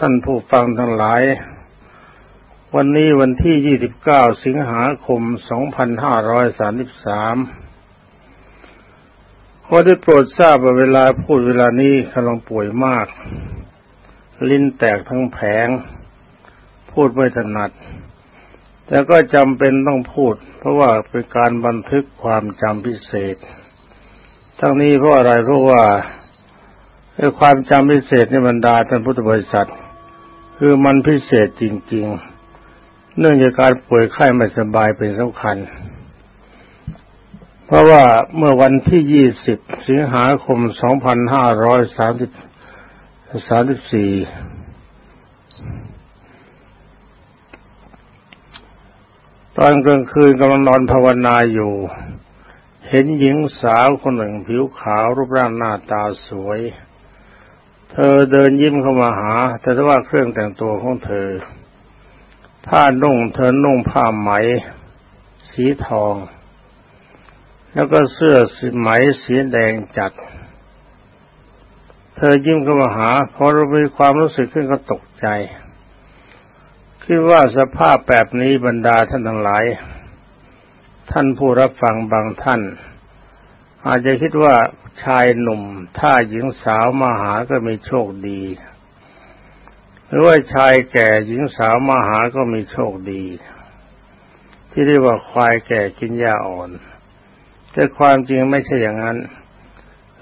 ท่านผู้ฟังทั้งหลาย วันนี้วันที่ 29 สิงหาคม 2533 ขอได้โปรดทราบว่าเวลาพูดเวลานี้กำลังป่วยมาก ลิ้นแตกทั้งแผง พูดไม่ถนัด แต่ก็จำเป็นต้องพูด เพราะว่าเป็นการบันทึกความจำพิเศษ ทั้งนี้เพราะอะไรเพราะว่า ไอ้ความจำพิเศษในบรรดาท่านพุทธบริษัท คือมันพิเศษจริง ๆ เนื่องจากการป่วยไข้ไม่สบายเป็นสำคัญ เพราะว่าเมื่อวันที่ 20 สิงหาคม 2534 ตอนกลางคืนกำลังนอนภาวนาอยู่ เห็นหญิงสาวคนหนึ่งผิวขาวรูปร่างหน้าตาสวย เธอเดินยิ้มเข้ามาหา แต่ว่าเครื่องแต่งตัวของเธอ ผ้านุ่งเธอนุ่งผ้าไหม สีทอง แล้วก็เสื้อสีไหมสีแดงจัด เธอยิ้มเข้ามาหาพอเรามีความรู้สึกขึ้นก็ตกใจ คิดว่าสภาพแบบนี้บรรดาท่านทั้งหลาย ท่านผู้รับฟังบางท่าน อาจจะคิดว่าชายหนุ่ม ถ้าหญิงสาวมาหาก็มีโชคดี หรือว่าชายแก่หญิงสาวมาหาก็มีโชคดี ที่เรียกว่าควายแก่กินหญ้าอ่อน แต่ความจริงไม่ใช่อย่างนั้น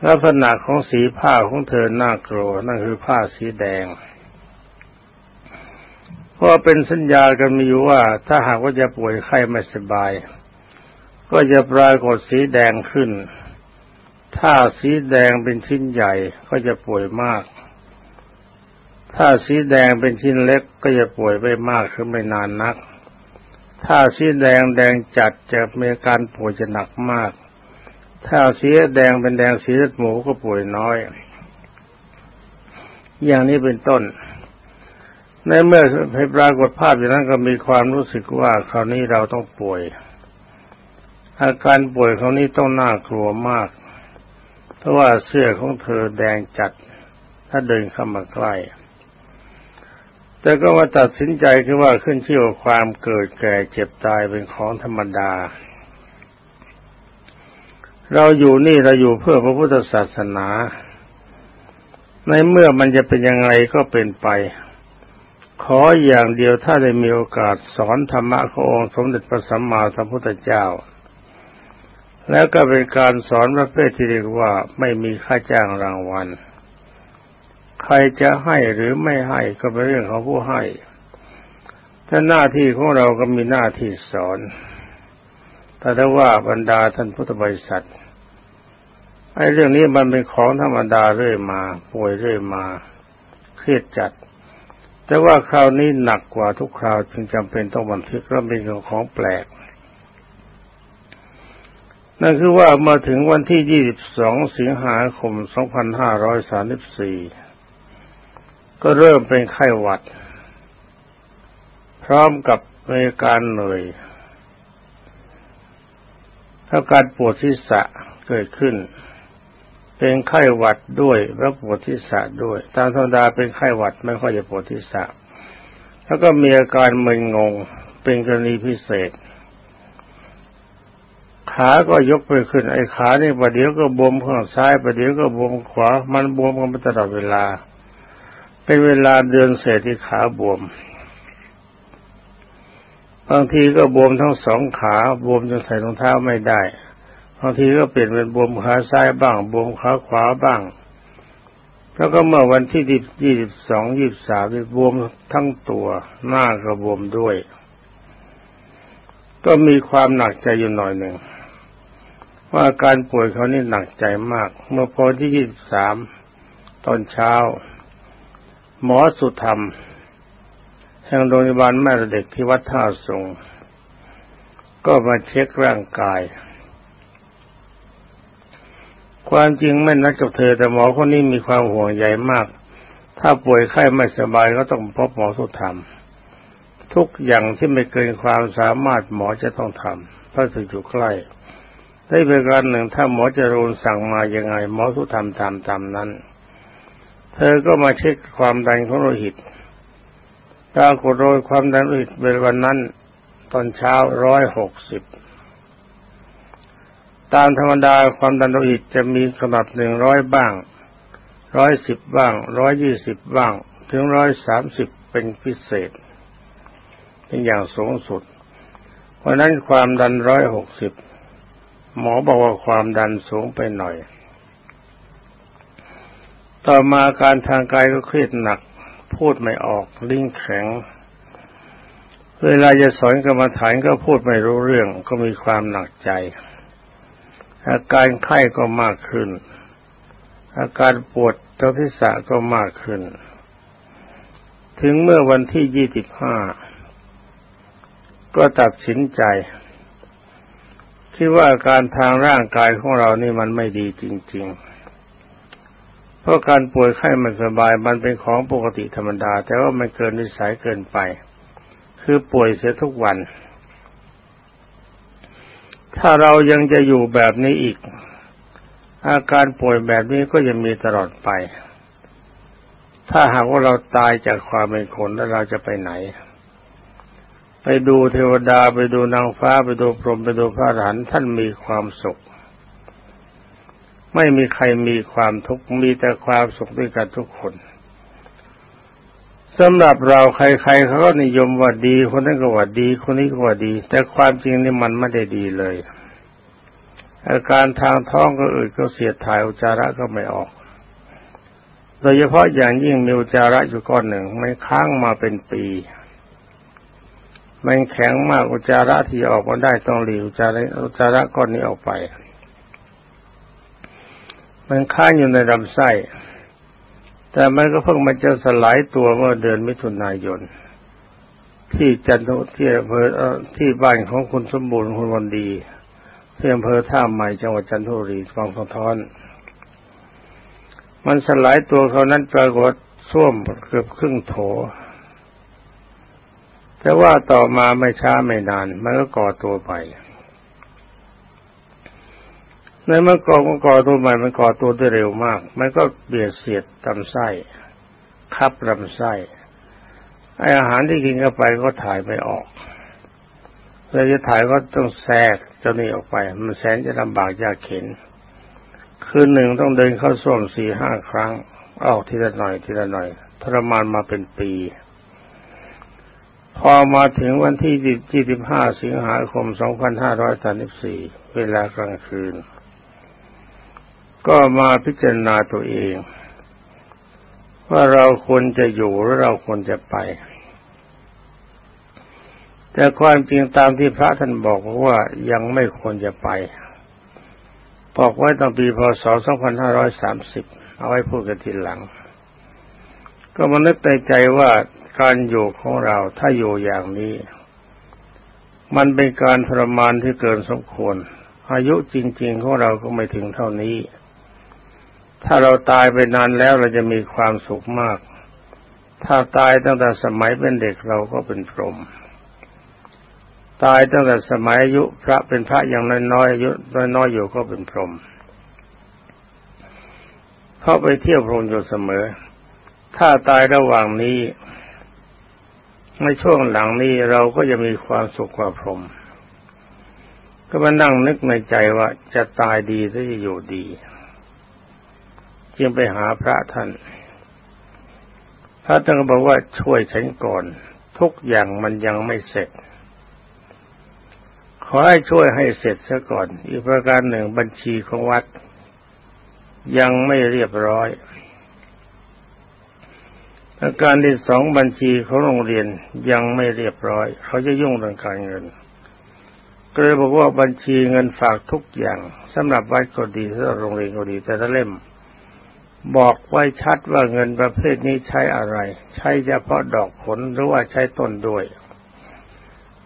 ลักษณะของสีผ้าของเธอน่ากลัวนั่นคือผ้าสีแดงเพราะเป็นสัญญากันมีอยู่ว่า ถ้าหากว่าจะป่วยไข้ไม่สบาย ก็จะปรากฏสีแดงขึ้น ถ้าสีแดงเป็นชิ้นใหญ่ก็จะป่วยมาก ถ้าสีแดงเป็นชิ้นเล็กก็จะป่วยไม่มากคือไม่นานนัก ถ้าสีแดงแดงจัดจะมีการป่วยจะหนักมาก ถ้าสีแดงเป็นแดงสีเลือดหมูก็ป่วยน้อย อย่างนี้เป็นต้น ในเมื่อให้ปรากฏภาพอย่างนั้นก็มีความรู้สึกว่าคราวนี้เราต้องป่วยอาการป่วยคราวนี้ต้องน่ากลัวมาก เพราะว่าเสื้อของเธอแดงจัด ถ้าเดินเข้ามาใกล้ แต่ก็มาตัดสินใจคือว่าขึ้นชื่อว่าความเกิดแก่เจ็บตายเป็นของธรรมดา เราอยู่นี่เราอยู่เพื่อพระพุทธศาสนา ในเมื่อมันจะเป็นยังไงก็เป็นไป ขออย่างเดียวถ้าได้มีโอกาสสอนธรรมะขององค์สมเด็จพระสัมมาสัมพุทธเจ้า แล้วก็เป็นการสอนประเภทที่เรียกว่าไม่มีค่าจ้างรางวัล ใครจะให้หรือไม่ให้ก็เป็นเรื่องของผู้ให้ถ้าหน้าที่ของเราก็มีหน้าที่สอน แต่ถ้าว่าบรรดาท่านพุทธบริษัทไอ้เรื่องนี้มันเป็นของธรรมดาเรื่อยมา ป่วยเรื่อยมา เครียดจัด แต่ว่าคราวนี้หนักกว่าทุกคราวจึงจำเป็นต้องบันทึกและเป็นของแปลก นั่นคือว่ามาถึงวันที่ 22 สิงหาคม 2534 ก็เริ่มเป็นไข้หวัด พร้อมกับมีการเหนื่อยแล้วการปวดศีรษะเกิดขึ้น เป็นไข้หวัดด้วยและปวดศีรษะด้วย ตามธรรมดาเป็นไข้หวัดไม่ค่อยจะปวดศีรษะ แล้วก็มีอาการมึนงงเป็นกรณีพิเศษ ขาก็ยกไปขึ้น ไอ้ขานี่ประเดี๋ยวก็บวมข้างซ้ายประเดี๋ยวก็บวมขวา มันบวมกันตลอดเวลา เป็นเวลาเดือนเศษที่ขาบวม บางทีก็บวมทั้งสองขาบวมจนใส่รองเท้าไม่ได้ บางทีก็เปลี่ยนเป็นบวมขาซ้ายบ้าง บวมขาขวาบ้าง แล้วก็เมื่อวันที่ยี่สิบสองยี่สิบสามบวมทั้งตัวหน้าก็บวมด้วย ก็มีความหนักใจอยู่หน่อยหนึ่ง ว่าการป่วยเขานี่หนักใจมาก เมื่อพอที่ยี่สามตอนเช้า หมอสุธรรม แห่งโรงพยาบาลแม่เด็กที่วัดท่าสงก็มาเช็คร่างกาย ความจริงไม่นัดกับเธอ แต่หมอคนนี้มีความห่วงใยมาก ถ้าป่วยไข้ไม่สบายก็ต้องพบหมอสุธรรม ทุกอย่างที่ไม่เกินความสามารถหมอจะต้องทำเพราะสึกอยู่ใกล้ ได้เป็นการหนึ่งถ้าหมอจรูนสั่งมายังไง หมอทุกทำตามตามนั้นถ้ธอก็มาเช็คความดันของโลหิตปรากฏโดยความดันโลหิตเวลวันนั้น ตอนเช้าร้อยหกสิบตามธรรมดาความดันโลหิตจะมีขนาดหนึ่งร้อยบ้างร้อยสิบบ้างร้อยยี่สิบบ้าง ถึงร้อยสามสิบเป็นพิเศษ เป็นอย่างสูงสุด เพราะนั้นความดันร้อยหกสิบ หมอบอกว่าความดันสูงไปหน่อย ต่อมาการทางกายก็เครียดหนัก พูดไม่ออกลิ้นแข็ง เวลาจะสอนกรรมฐานก็พูดไม่รู้เรื่องก็มีความหนักใจ อาการไข้ก็มากขึ้น อาการปวดท้องทิศะก็มากขึ้น ถึงเมื่อวันที่ยี่สิบห้าก็ตัดสินใจ คิดว่าการทางร่างกายของเรานี่มันไม่ดีจริง ๆ เพราะการป่วยไข้ไม่สบายมันเป็นของปกติธรรมดา แต่ว่ามันเกินนิสัยเกินไป คือป่วยเสียทุกวัน ถ้าเรายังจะอยู่แบบนี้อีก อาการป่วยแบบนี้ก็จะมีตลอดไป ถ้าหากว่าเราตายจากความเป็นคนแล้วเราจะไปไหน ไปดูเทวดาไปดูนางฟ้าไปดูพรหมไปดูพระอรหันต์ท่านมีความสุข ไม่มีใครมีความทุกข์มีแต่ความสุขด้วยกันทุกคนสำหรับเราใครๆเขาก็นิยมว่าดี คนนั้นก็ว่าดี คนนี้ก็ว่าดี แต่ความจริงนี่มันไม่ได้ดีเลย อาการทางท้องก็อืดก็เสียดถ่ายอุจาระก็ไม่ออก โดยเฉพาะอย่างยิ่งมีอุจาระอยู่ก้อนหนึ่งไมันค้างมาเป็นปี มันแข็งมากอุจจาระที่ออกมาได้ต้องหลีอุจาระอุจจาระก้อนนี้ออกไป มันค้างอยู่ในลำไส้ แต่มันก็เพิ่งมันจะสลายตัวเมื่อเดือนมิถุนายน ที่จันทุที่อำเภอที่บ้านของคุณสมบูรณ์คุณวันดีที่อำเภอท่าใหม่จังหวัดจันทบุรีฟังสะท้อน มันสลายตัวเขานั้นปรากฏส้วมเกือบครึ่งโถ แต่ว่าต่อมาไม่ช้าไม่นาน มันก็ก่อตัวไปในเมื่อก่อก็ก่อตัวใหม่มันก่อตัวได้เร็วมาก มันก็เบียดเสียดลำไส้คับลำไส้ไออาหารที่กินเข้าไปก็ถ่ายไม่ออกเราจะถ่ายก็ต้องแทรกเจ้านี้ออกไป มันแสนจะลำบากยากเข็น คืนหนึ่งต้องเดินเข้าส้วมสี่ห้าครั้ง ออกทีละหน่อยทีละหน่อยทรมานมาเป็นปี พอมาถึงวันที่ยี่สิบห้าสิงหาคมสองพันห้าร้อยสามสิบสี่เวลากลางคืน ก็มาพิจารณาตัวเอง ว่าเราควรจะอยู่หรือเราควรจะไป แต่ความจริงตามที่พระท่านบอกว่ายังไม่ควรจะไป บอกไว้ตั้งปีพศ 2530 เอาไว้พูดกันทีหลัง ก็มานึกในใจว่า การอยู่ของเราถ้าอยู่อย่างนี้ มันเป็นการทรมานที่เกินสมควร อายุจริง ๆ ของเราก็ไม่ถึงเท่านี้ ถ้าเราตายไปนานแล้วเราจะมีความสุขมาก ถ้าตายตั้งแต่สมัยเป็นเด็กเราก็เป็นพรหมตายตั้งแต่สมัยอายุพระเป็นพระอย่างน้อยๆอายุน้อยๆอยู่ก็เป็นพรหมเข้าไปเที่ยวพรหมอยู่เสมอ ถ้าตายระหว่างนี้ ในช่วงหลังนี้เราก็จะมีความสุขกว่าพรหมก็มานั่งนึกในใจว่าจะตายดีหรือจะอยู่ดี จึงไปหาพระท่าน พระท่านก็บอกว่าช่วยฉันก่อน ทุกอย่างมันยังไม่เสร็จ ขอให้ช่วยให้เสร็จซะก่อน อีกประการหนึ่งบัญชีของวัด ยังไม่เรียบร้อย ประการที่สองบัญชีของโรงเรียนยังไม่เรียบร้อย เขาจะยุ่งเรื่องการเงินก็เลยบอกว่าบัญชีเงินฝากทุกอย่างสำหรับวัดก็ดีสำหรับโรงเรียนก็ดี แต่ถ้าเล่ม บอกไว้ชัดว่าเงินประเภทนี้ใช้อะไร ใช้เฉพาะดอกผลหรือว่าใช้ต้นด้วย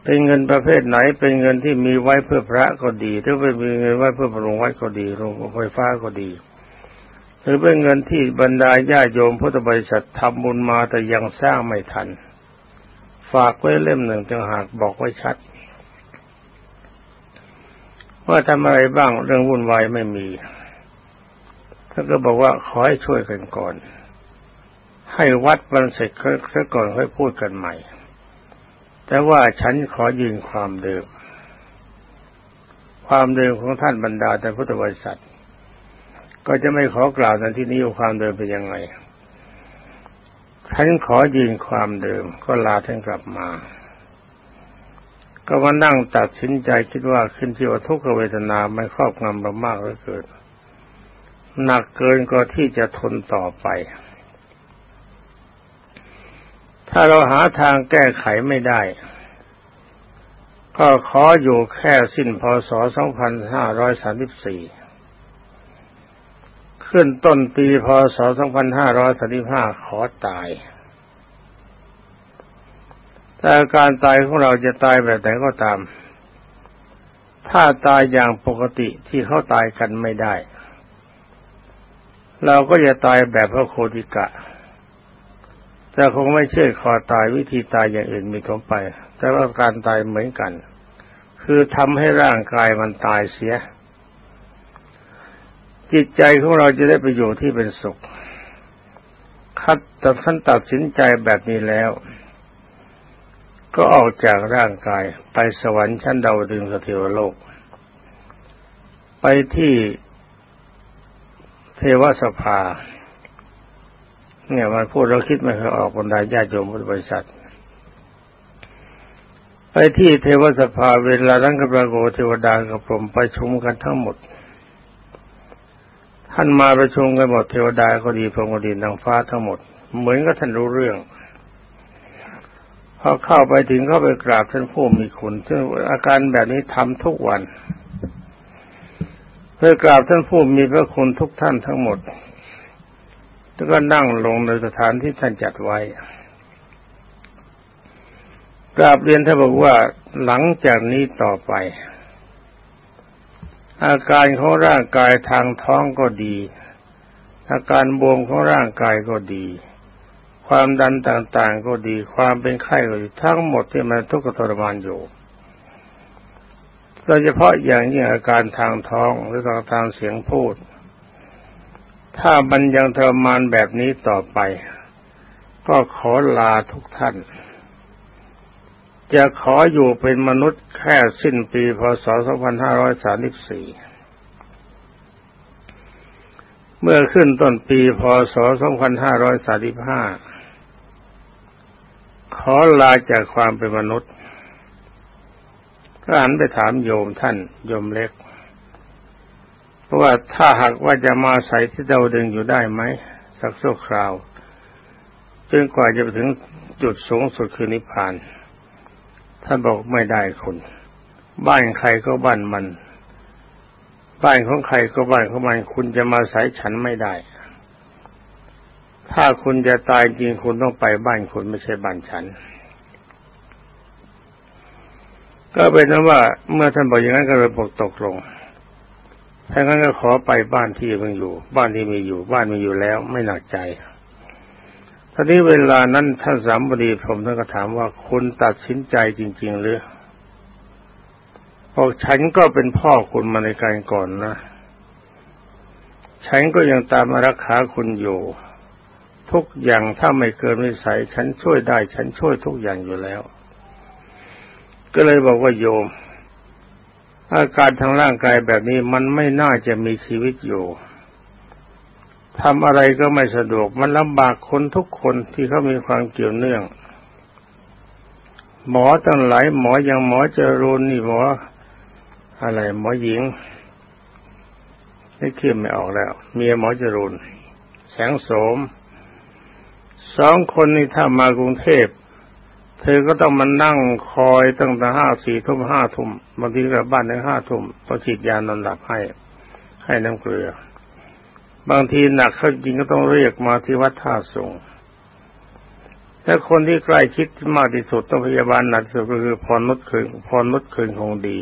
เป็นเงินประเภทไหน เป็นเงินที่มีไว้เพื่อพระก็ดี หรือเป็นเงินไว้เพื่อปรุงไว้ก็ดีโรงไฟฟ้าก็ดี หรือเป็นเงินที่บรรดาญาโยมพุทธบริษัททำบุญมาแต่ยังสร้างไม่ทัน ฝากไว้เล่มหนึ่งจึงหากบอกไว้ชัด ว่าทำอะไรบ้างเรื่องวุ่นวายไม่มีท่านก็บอกว่าขอให้ช่วยกันก่อน ให้วัดมันเสร็จค่อยก่อนค่อยพูดกันใหม่ แต่ว่าฉันขอยืนความเดิม ความเดิมของท่านบรรดาแต่พุทธบริษัท ก็จะไม่ขอกล่าวในที่นี้ว่าความเดิมเป็นยังไงฉันขอยืนความเดิม ก็ลาท่านกลับมา ก็มานั่งตัดสินใจคิดว่าขึ้นที่ว่าทุกขเวทนาไม่ครอบงำเรามากเหลือเกินหนักเกินกว่าที่จะทนต่อไป ถ้าเราหาทางแก้ไขไม่ได้ ก็ขออยู่แค่สิ้นพศ 2534 ขึ้นต้นปีพศ 2535 ขอตาย แต่การตายของเราจะตายแบบไหนก็ตาม ถ้าตายอย่างปกติที่เขาตายกันไม่ได้ เราก็จะตายแบบพระโคติกะ แต่คงไม่เชื่อคอตายวิธีตายอย่างอื่นมีทั่วไป แต่ว่าการตายเหมือนกัน คือทำให้ร่างกายมันตายเสีย จิตใจของเราจะได้ประโยชน์ที่เป็นสุขคัดแต่ท่านตัดสินใจแบบนี้แล้ว ก็ออกจากร่างกายไปสวรรค์ชั้นดาวดึงสเทวโลก ไปที่เทวสภา เนี่ยมันพูดเราคิดไม่เคยออกบรรดาญาโยมพุทธบริษัท ไปที่เทวสภาเวลานั้นกับพระโกเทวดากับผมไปชุมกันทั้งหมด ท่านมาประชุมกันหมดเทวดาก็ดีพรหมก็ดีนางฟ้าทั้งหมด เหมือนกับท่านรู้เรื่องพอเข้าไปถึงเข้าไปกราบท่านผู้มีคุณซึ่งอาการแบบนี้ทำทุกวันเพื่อกราบท่านผู้มีพระคุณทุกท่านทั้งหมด แล้วก็นั่งลงในสถานที่ท่านจัดไว้ กราบเรียนท่านบอกว่าหลังจากนี้ต่อไป อาการของร่างกายทางท้องก็ดี อาการบวมของร่างกายก็ดี ความดันต่างๆก็ดี ความเป็นไข้ก็ดีทั้งหมดที่มันทุกข์ทรมานอยู่โดยเฉพาะอย่างยิ่งอาการทางท้องหรือทางทางเสียงพูด ถ้ามันยังทรมานแบบนี้ต่อไป ก็ขอลาทุกท่าน จะขออยู่เป็นมนุษย์แค่สิ้นปีพศ 2534 เมื่อขึ้นต้นปีพศ 2535 ขอลาจากความเป็นมนุษย์ก็หันไปถามโยมท่านโยมเล็ก เพราะว่าถ้าหากว่าจะมาใส่ที่เราดึงอยู่ได้ไหม สักชั่วคราวจนกว่าจะไปถึงจุดสูงสุดคือนิพพาน ท่านบอกไม่ได้คุณบ้านใครก็บ้านมัน บ้านของใครก็บ้านของมัน คุณจะมาใส่ฉันไม่ได้ ถ้าคุณจะตายจริงคุณต้องไปบ้านคุณไม่ใช่บ้านฉัน ก็เป็นนั้นว่าเมื่อท่านบอกอย่างนั้นก็เลยบอกตกลงถ้างั้นก็ขอไปบ้านที่เพิ่งอยู่ บ้านที่มีอยู่ บ้านมีอยู่แล้ว ไม่หนักใจ ตอนนี้เวลานั้นท่านสามบดีพรมท่านก็ถามว่าคุณตัดสินใจจริง ๆ หรือบอกฉันก็เป็นพ่อคุณมาในการก่อนนะ ฉันก็ยังตามมารักษาคุณอยู่ ทุกอย่างถ้าไม่เกินวิสัย ฉันช่วยได้ ฉันช่วยทุกอย่างอยู่แล้ว ก็เลยบอกว่าโยม อาการทางร่างกายแบบนี้มันไม่น่าจะมีชีวิตอยู่ ทำอะไรก็ไม่สะดวก มันลำบากคนทุกคนที่เขามีความเกี่ยวเนื่อง หมอตั้งหลายหมออย่างหมอเจรุนนี่หมออะไร หมอหญิงนี่คิดไม่ออกแล้ว เมียหมอจรุนแสงโสมสองคนนี่ถ้ามากรุงเทพ เธอก็ต้องมานั่งคอยตั้งแต่ห้าสี่ทุ่มห้าทุ่มบางทีกลับบ้านในห้าทุ่มต้องฉีดยานอนหลับให้ ให้น้ำเกลือ บางทีหนักเขาจริงก็ต้องเรียกมาที่วัดท่าสงถ้าคนที่ใกล้ชิดมากที่สุดต้องพยาบาลหนักสุดก็คือพรนุชคืนพรนุชคืนคงดี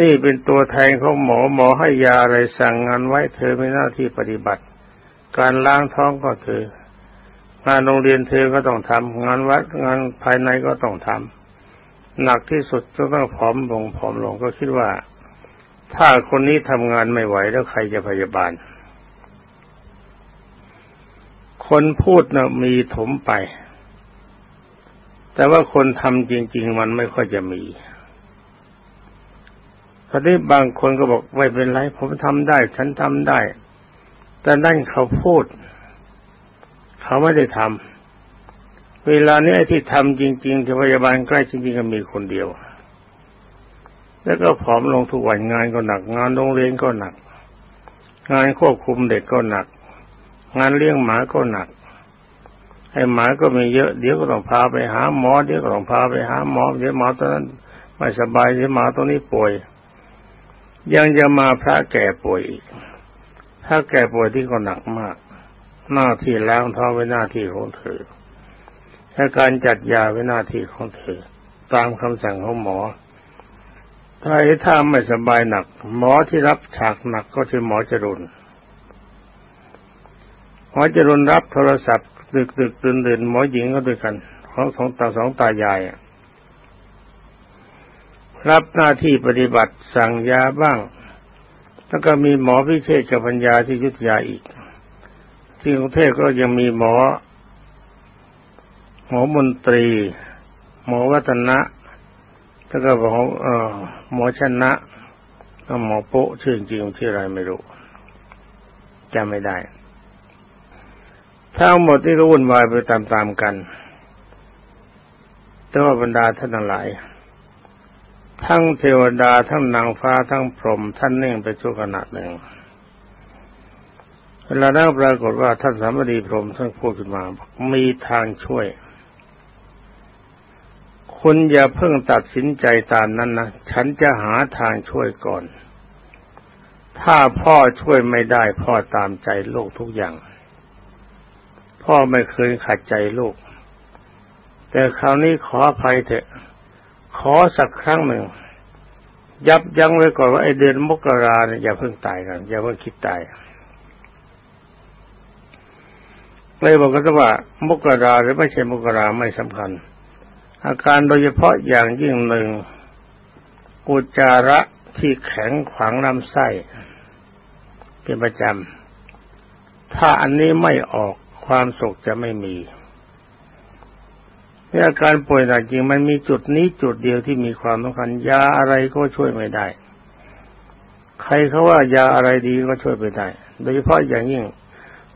นี่เป็นตัวแทนของหมอหมอให้ยาอะไรสั่งงานไว้เธอไม่หน้าที่ปฏิบัติ การล้างท้องก็เธองานโรงเรียนเธอก็ต้องทำงานวัดงานภายในก็ต้องทำหนักที่สุดก็ต้องผอมลงผอมลงก็คิดว่า ถ้าคนนี้ทำงานไม่ไหวแล้วใครจะพยาบาล คนพูดนะมีถมไป แต่ว่าคนทำจริง ๆ มันไม่ค่อยจะมีคราวนี้บางคนก็บอกไม่เป็นไร ผมทำได้ ฉันทำได้ แต่นั่นเขาพูด เขาไม่ได้ทำเวลานี้ที่ทำจริง ๆที่พยาบาลใกล้จริงๆก็มีคนเดียว แล้วก็ผอมลงทุกวันงานก็หนัก งานโรงเรียนก็หนัก งานควบคุมเด็กก็หนัก งานเลี้ยงหมาก็หนักไอ้หมาก็มีเยอะเดี๋ยวก็ต้องพาไปหาหมอเดี๋ยวก็ต้องพาไปหาหมอเดี๋ยวหมอตอนนั้นไม่สบายเดี๋ยวหมาตัวนี้ป่วย ยังจะมาพระแก่ป่วยอีกพระแก่ป่วยที่ก็หนักมาก หน้าที่ล้างท้องไว้หน้าที่ของเธอและการจัดยาไว้หน้าที่ของเธอ ตามคำสั่งของหมอ ถ้าถ้าไม่สบายหนัก หมอที่รับฉากหนักก็คือหมอจรุนหมอจรุนรับโทรศัพท์ดึกดึกตื่นตื่นหมอหญิงก็ด้วยกันของสองตาสองตายายรับหน้าที่ปฏิบัติสั่งยาบ้าง แล้วก็มีหมอพิเศษกับปัญญาที่ยุทธยาอีก ที่กรุงเทพก็ยังมีหมอ หมอมนตรี หมอวัฒนะ แล้วก็หมอเอ่อหมอชนะก็หมอโปะชื่อจริงชื่ออะไรไม่รู้จำไม่ได้ทั้งหมดนี่ก็วุ่นวายไปตามๆกัน แต่ว่าบรรดาท่านทั้งหลาย ทั้งเทวดาทั้งนางฟ้าทั้งพรหมท่านนิ่งไปชั่วขณะหนึ่งเวลานั้นปรากฏว่าท่านสามดีพรหมท่านพูดขึ้นมา มีทางช่วย คุณอย่าเพิ่งตัดสินใจตามนั้นนะฉันจะหาทางช่วยก่อน ถ้าพ่อช่วยไม่ได้ พ่อตามใจโลกทุกอย่าง พ่อไม่เคยขัดใจลูก แต่คราวนี้ขออภัยเถอะ ขอสักครั้งหนึ่ง ยับยั้งไว้ก่อนว่าไอเดือนมกราเนี่ยอย่าเพิ่งตายกัน อย่าเพิ่งคิดตายเลยบอกกันว่ามกราหรือไม่ใช่มกราไม่สำคัญ อาการโดยเฉพาะอย่างยิ่งหนึ่งอุจจาระที่แข็งขวางลำไส้เป็นประจำ ถ้าอันนี้ไม่ออกความสุขจะไม่มีนี่อาการป่วยหนักจริงมันมีจุดนี้จุดเดียวที่มีความสำคัญยาอะไรก็ช่วยไม่ได้ ใครเขาว่ายาอะไรดีก็ช่วยไม่ได้ โดยเฉพาะอย่างยิ่ง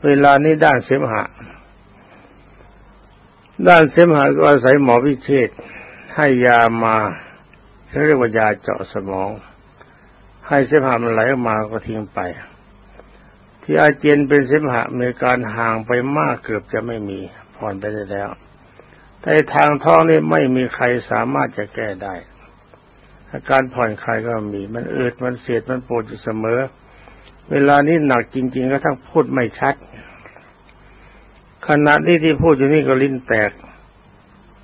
เวลานี้ด้านเสมหะ ด้านเสมหะก็อาศัยหมอพิเชษให้ยามาเรียกว่ายาเจาะสมอง ให้เสมหะมันไหลออกมาก็ทิ้งไป ที่อาเจียนเป็นเสมหะมีการห่างไปมากเกือบจะไม่มีผ่อนไปได้แล้วแต่ทางท้องนี่ไม่มีใครสามารถจะแก้ได้ อาการผ่อนคลายก็มี มันอืดมันเสียดมันปวดอยู่เสมอ เวลานี้หนักจริง ๆ ก็ทั้งพูดไม่ชัด ขณะนี้ที่พูดอยู่นี่ก็ลิ้นแตก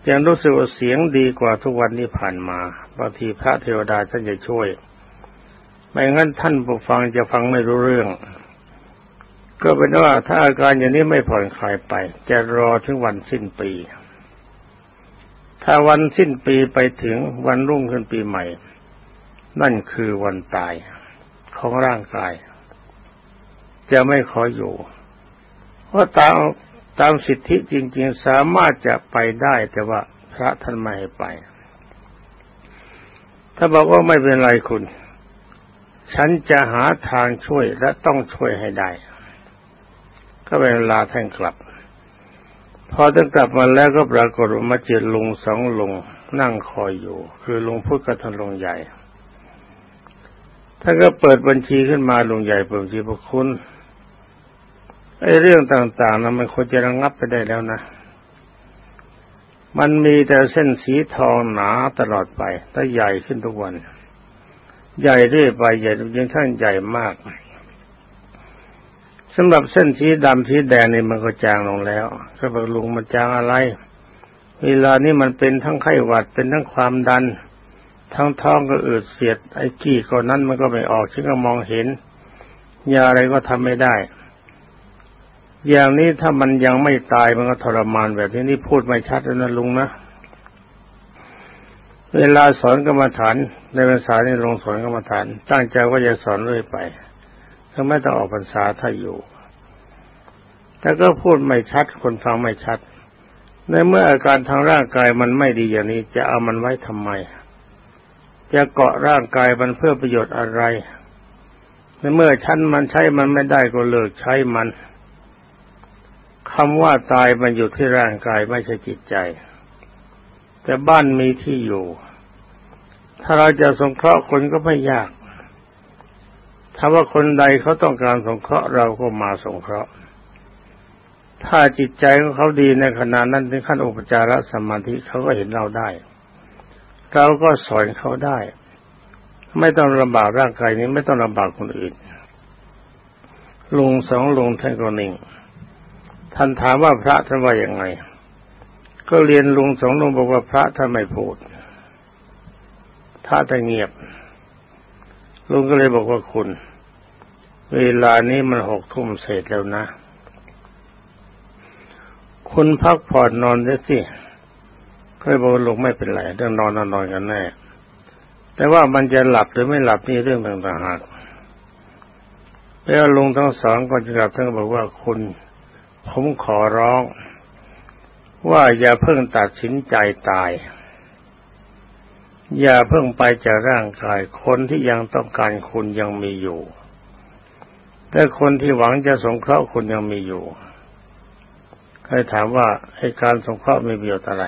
ยังรู้สึกว่าเสียงดีกว่าทุกวันนี้ผ่านมาบางทีพระเทวดาท่านจะช่วย ไม่งั้นท่านผู้ฟังจะฟังไม่รู้เรื่อง ก็เป็นว่าถ้าอาการอย่างนี้ไม่ผ่อนคลายไป จะรอถึงวันสิ้นปี ถ้าวันสิ้นปีไปถึงวันรุ่งขึ้นปีใหม่ นั่นคือวันตายของร่างกาย จะไม่ขออยู่เพราะตาม ตามสิทธิจริง ๆ สามารถจะไปได้ แต่ว่าพระท่านไม่ให้ไป ถ้าบอกว่าไม่เป็นไรคุณ ฉันจะหาทางช่วยและต้องช่วยให้ได้ ก็เป็นเวลาท่านกลับ พอท่านกลับมาแล้วก็ปรากฏว่ามาเจอลุงสองลุงนั่งคอยอยู่ คือลุงพุทธกับท่านลุงใหญ่ท่านก็เปิดบัญชีขึ้นมาลุงใหญ่เปิดบัญชีพระคุณ ไอ้เรื่องต่างๆนะมันควรจะระงับไปได้แล้วนะ มันมีแต่เส้นสีทองหนาตลอดไปแต่ใหญ่ขึ้นทุกวัน ใหญ่เรื่อยไปใหญ่จนขั้นใหญ่มากสำหรับเส้นสีดำสีแดงนี่มันก็จางลงแล้วก็บอกลุงมันจางอะไร เวลานี้มันเป็นทั้งไข้หวัดเป็นทั้งความดัน ทั้งท้องก็อืดเสียดไอ้กี้ก็นั้นมันก็ไม่ออกฉันก็มองเห็นยาอะไรก็ทำไม่ได้ อย่างนี้ถ้ามันยังไม่ตายมันก็ทรมานแบบนี้นี่พูดไม่ชัดนะลุงนะเวลาสอนกรรมฐาน ในภาษาในลงสอนกรรมฐาน ตั้งใจว่าจะสอนเรื่อยไปถ้าไม่ต้องออกพรรษาถ้าอยู่แต่ก็พูดไม่ชัดคนฟังไม่ชัด ในเมื่ออาการทางร่างกายมันไม่ดีอย่างนี้ จะเอามันไว้ทำไม จะเกาะร่างกายมันเพื่อประโยชน์อะไร ในเมื่อชั้นมันใช้มันไม่ได้ก็เลิกใช้มัน คำว่าตายมันอยู่ที่ร่างกายไม่ใช่จิตใจ แต่บ้านมีที่อยู่ ถ้าเราจะสงเคราะห์คนก็ไม่ยาก ถ้าว่าคนใดเขาต้องการสงเคราะห์เราก็มาสงเคราะห์ ถ้าจิตใจของเขาดีในขณะนั้นถึงขั้นอุปจารสมาธิเขาก็เห็นเราได้ เราก็สอนเขาได้ ไม่ต้องลำบากร่างกายนี้ไม่ต้องลำบากคนอื่นลุงสองลุงท่านก็นิ่ง ท่านถามว่าพระท่านว่าอย่างไง ก็เรียนลุงสองลุงบอกว่าพระท่านไม่พูดพระท่เงียบ ลุงก็เลยบอกว่าคุณ เวลานี้มันหกทุ่มเสร็จแล้วนะ คุณพักผ่อนนอนได้สิก็เลยบอกลุงไม่เป็นไรเรื่องนอนนอนกันแน่ แต่ว่ามันจะหลับหรือไม่หลับนี่เรื่องต่างหากแล้วลุงทั้งสองก็จะกลับท่านบอกว่าคุณ ผมขอร้อง ว่าอย่าเพิ่งตัดสินใจตาย อย่าเพิ่งไปจากร่างกายคนที่ยังต้องการคุณยังมีอยู่ แต่คนที่หวังจะสงเคราะห์คุณยังมีอยู่เคยถามว่าให้การสงเคราะห์มีประโยชน์อะไร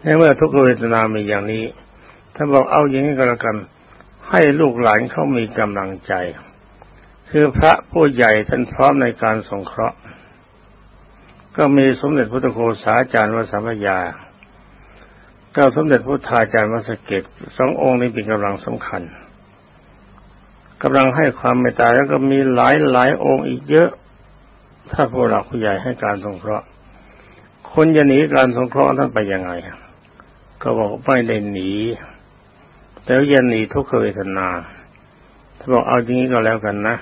ในเมื่อทุกเวทนามีอย่างนี้ถ้าบอกเอาอย่างนี้ก็แล้วกัน ให้ลูกหลานเขามีกำลังใจ คือพระผู้ใหญ่ท่านพร้อมในการสงเคราะห์ ก็มีสมเด็จพุทธโฆษาจารย์วสัมยาก็สมเด็จพุทธาจารย์วสเกตสององค์นี้เป็นกำลังสำคัญกำลังให้ความเมตตาแล้วก็มีหลายหลายองค์อีกเยอะ ถ้าผู้หลักผู้ใหญ่ให้การสงเคราะห์คนจะหนีการสงเคราะห์ท่านไปยังไง ก็บอกไม่ได้หนีแต่ยันหนีทุกขเวทนาถ้าบอกเอาอย่างนี้ก็แล้วกันนะ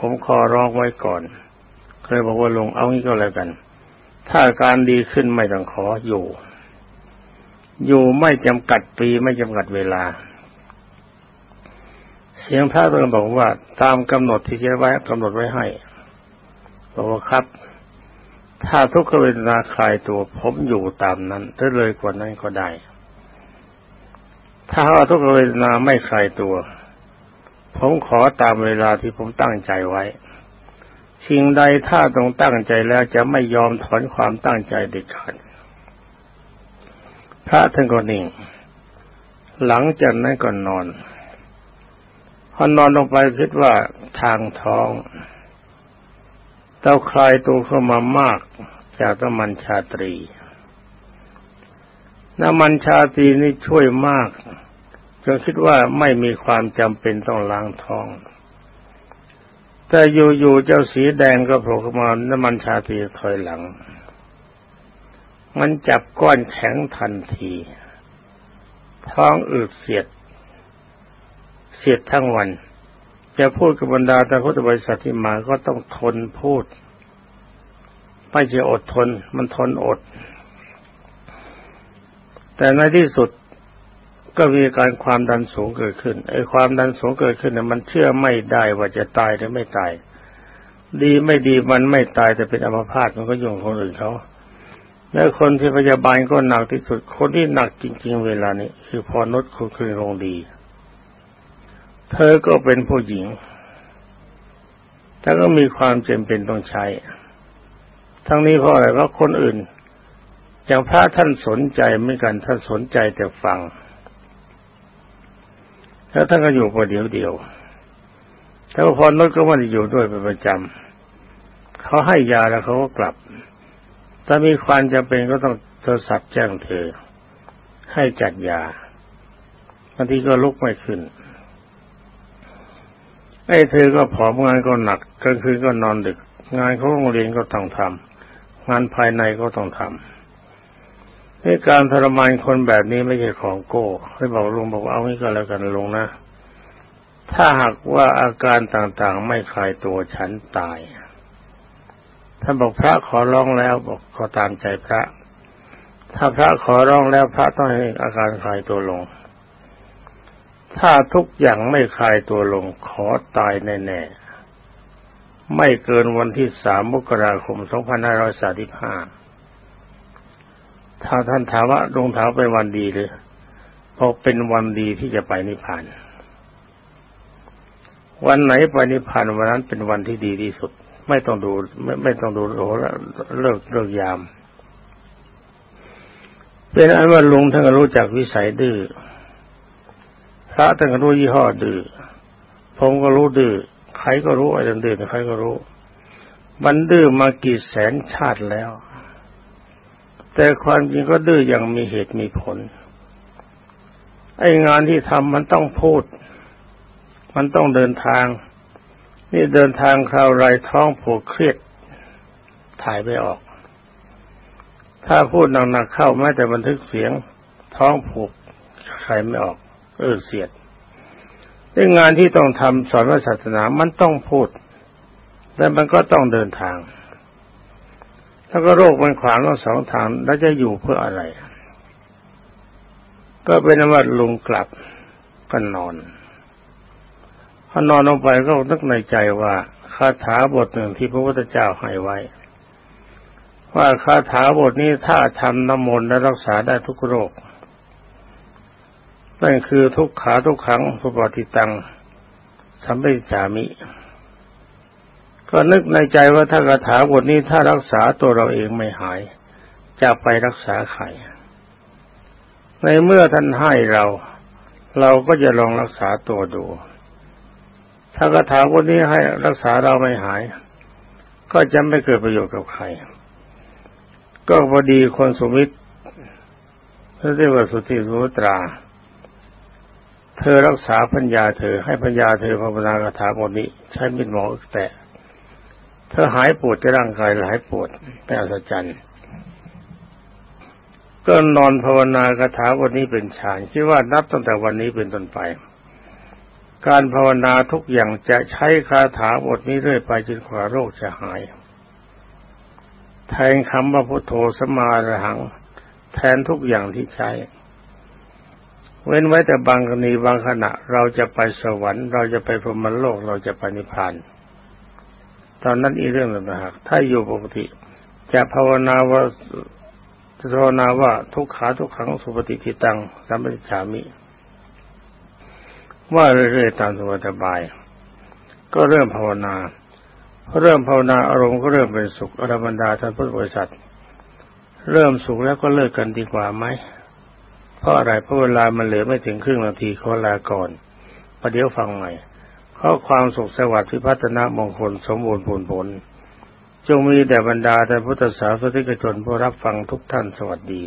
ผมขอร้องไว้ก่อน เคยบอกว่าลงเอางี้ก็แล้วกัน ถ้าการดีขึ้นไม่ต้องขออยู่ อยู่ไม่จำกัดปีไม่จำกัดเวลา เสียงพระตองบอกว่า ตามกำหนดที่เขียนไว้กำหนดไว้ให้บอกว่าครับ ถ้าทุกขเวทนาคลายตัวผมอยู่ตามนั้นถ้าเลยกว่านั้นก็ได้ ถ้าว่าทุกขเวทนาไม่คลายตัว ผมขอตามเวลาที่ผมตั้งใจไว้สิ่งใดถ้าต้องตั้งใจแล้วจะไม่ยอมถอนความตั้งใจเด็ดขาดพระท่านก็นิ่ง หลังจากนั้นก็นอนพอนอนลงไปคิดว่าทางท้องเต้าคลายตัวเข้ามามากจากน้ำมันชาตรี น้ำมันชาตรีนี่ช่วยมาก จนคิดว่าไม่มีความจำเป็นต้องล้างท้อง แต่อยู่ๆเจ้าสีแดงก็โผล่ขึ้นมาน้ำมันชาตีถอยหลัง มันจับก้อนแข็งทันที ท้องอืดเสียด เสียดทั้งวัน จะพูดกับบรรดาแต่พุทธบริษัทที่มาก็ต้องทนพูดไม่ใช่อดทน มันทนอด แต่ในที่สุด ก็มีการความดันสูงเกิดขึ้นไอ้ความดันสูงเกิดขึ้นเนี่ยมันเชื่อไม่ได้ว่าจะตายหรือไม่ตาย ดีไม่ดีมันไม่ตายแต่เป็นอัมพาตมันก็ยุ่งคนอื่นเขาแล้วคนที่พยาบาลก็หนักที่สุดคนที่หนักจริง ๆ เวลานี้คือพอนุชคุณคืนรงดี เธอก็เป็นผู้หญิงแต่ก็มีความจำเป็นต้องใช้ ทั้งนี้เพราะอะไรเพราะคนอื่น อย่างพระท่านสนใจไม่กันท่านสนใจแต่ฟัง แล้วท่านก็อยู่พอเดียวเดียวแต่พอนดก็ไม่ได้อยู่ด้วยเป็นประจำเขาให้ยาแล้วเขาก็กลับ ถ้ามีความจำเป็นก็ต้องโทรศัพท์แจ้งเธอ ให้จัดยาบางทีก็ลุกไม่ขึ้นไอ้เธอก็ผอมงานก็หนักกลางคืนก็นอนดึก งานเขาโรงเรียนก็ต้องทำงานภายในก็ต้องทำ ในการทรมานคนแบบนี้ไม่ใช่ของโก้ให้บอกลุงบอกเอางี้ก็แล้วกันลุงนะ ถ้าหากว่าอาการต่างๆ ไม่คลายตัวฉันตายท่านบอกพระขอร้องแล้วบอกขอตามใจพระ ถ้าพระขอร้องแล้วพระต้องให้อาการคลายตัวลง ถ้าทุกอย่างไม่คลายตัวลง ขอตายแน่ๆไม่เกินวันที่สามมกราคมสองพันห้าร้อยสาสิบห้า ถ้าท่านถามว่าดวงเท้าเป็นวันดีหรือพอเป็นวันดีที่จะไปนิพพาน วันไหนไปนิพพานวันนั้นเป็นวันที่ดีที่สุด ไม่ต้องดูไม่ไม่ต้องดูโอ้เลิกเลิกยาม เป็นอันว่าลุงท่านก็รู้จักวิสัยดื้อพระท่านก็รู้ยี่ห้อดื้อผมก็รู้ดื้อใครก็รู้ไอ้ดื้อใครก็รู้ มันดื้อมากี่แสนชาติแล้ว แต่ความจริงก็ดื้ออย่างมีเหตุมีผล ไอ้งานที่ทำมันต้องพูด มันต้องเดินทาง นี่เดินทางคราวไรท้องผูกเครียดถ่ายไม่ออก ถ้าพูดหนักๆเข้าแม้แต่บันทึกเสียง ท้องผูกใครไม่ออก เออเสียดเรื่องงานที่ต้องทำสอนศาสนามันต้องพูด และมันก็ต้องเดินทาง แล้วก็โรคมันขวางทั้งสองทางแล้วจะอยู่เพื่ออะไร ก็เป็นว่าลุงกลับก็นอนพอนอนลงไปก็นึกในใจว่าคาถาบทหนึ่งที่พระพุทธเจ้าให้ไว้ ว่าคาถาบทนี้ถ้าทำน้ำมนต์และรักษาได้ทุกโรคนั่นคือทุกขาทุกขังสุปฏิตังสัมปจามิ ก็นึกในใจว่าถ้ากระถาบทนี้ถ้ารักษาตัวเราเองไม่หาย จะไปรักษาใคร ในเมื่อท่านให้เรา เราก็จะลองรักษาตัวดู ถ้ากระถาบทนี้ให้รักษาเราไม่หาย ก็จะไม่เกิดประโยชน์กับใคร ก็พอดีคนสมิตรเรียกว่าสุติสุตราเธอรักษาพัญญาเธอให้พัญญาเธอภาวนากถาบทนี้ ใช้มิดหมอแต่ เธอหายปวดจะร่างกายหายปวดเป็นอัศจรรย์ก็นอนภาวนากถาบทนี้เป็นฌานคิดว่านับตั้งแต่วันนี้เป็นต้นไป การภาวนาทุกอย่างจะใช้คาถาบทนี้เรื่อยไปจนกว่าโรคจะหายแทนคำว่าพุทโธสมาระหัง แทนทุกอย่างที่ใช้ เว้นไว้แต่บางกรณีบางขณะ เราจะไปสวรรค์ เราจะไปพรหมโลกเราจะไปนิพพาน ตอนนั้นอีเรื่องหนึ่งนะฮะถ้าอยู่ปกติ จะภาวนาว่าจะภาวนาว่าทุกขาทุกขังสุปฏิทิตังสัมปติฉามิ ว่าเรื่อยๆตามสบาย ก็เริ่มภาวนาเริ่มภาวนาอารมณ์ก็เริ่มเป็นสุขอรบรรดาท่านพุทธบริษัท เริ่มสุขแล้วก็เลิกกันดีกว่าไหมเพราะอะไรเพราะเวลามันเหลือไม่ถึงครึ่งนาทีขอลาก่อนประเดี๋ยวฟังใหม่ ขอความสุขสวัสดิ์พิพัฒนามงคลสมบูรณ์ผลผล จงมีแด่บรรดาแต่พุทธศาสนิกชนผู้รับฟังทุกท่านสวัสดี